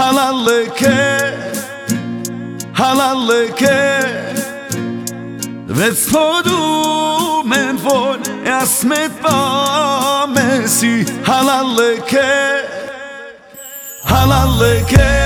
Halal e ke, e ke Vëtës po du me në vonë e asme dva me si Halal e ke, e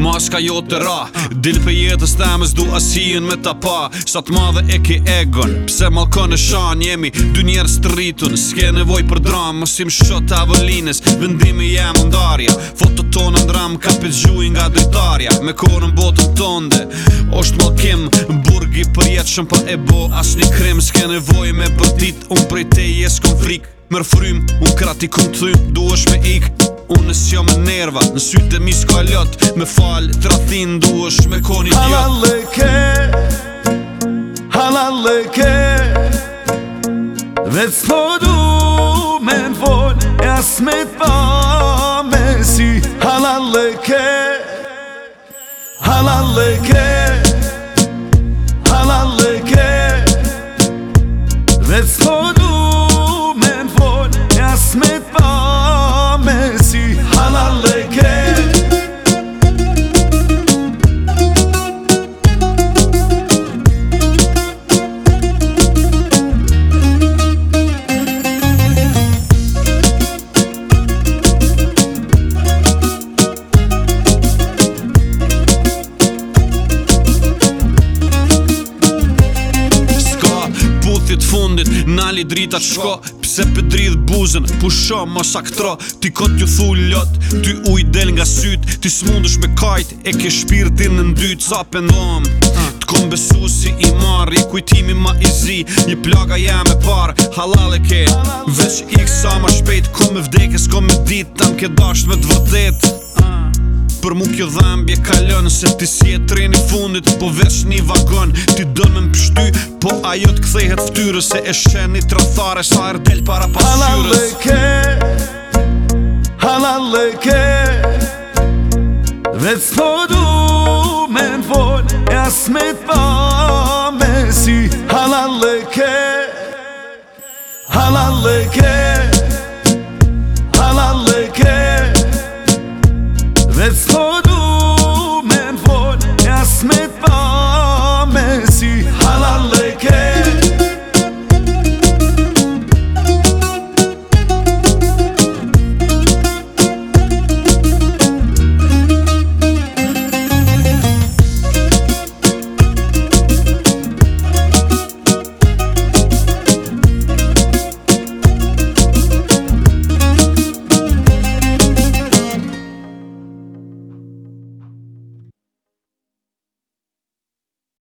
Maska jo të ra Dil për jetës temës du asijen me ta pa Sa të madhe e ki egon Pse malkon e shan jemi Dy njerës të rritun Ske nevoj për dram Mësim shot avolines Vendimi jem ndarja Foto tonë ndram Ka pët nga dritarja Me korën botën tonde Osht malkim Burgi për jetë shumë pa po e bo As një krim Ske nevoj me dit Unë prej te jesë konflik Mërë frym Unë krati kumë të thym Du me ikë Unë s'ja nerva, në sytë e mi s'ka lot Më falë të rathin, du është me koni njët Halal e ke, halal e ke Vëcë po du me vol, e pa me si Halal e halal nali drita qko Pse për dridh buzën, pusho, mos aktro Ti kot ju thull lot, ty uj del nga syt Ti s'mundesh me kajt, e ke shpirtin në ndyt Sa pëndom, hmm. t'kom besu si i marr I kujtimi ma i zi, një plaga jam e par Halal e ke, veç i kësa ma shpejt Kom me vdekes, kom me dit, tam ke dasht me të Halal për mu kjo dhambje kalon Se ti si e treni fundit Po vesh një vagon Ti do më pështy Po ajo të kthejhet hëtë Se e shen një trathare Sa e rdel para pasyrës Hala leke Hala leke Dhe të po du me në vol E as me të pa me si Hala leke Hala leke Let's go.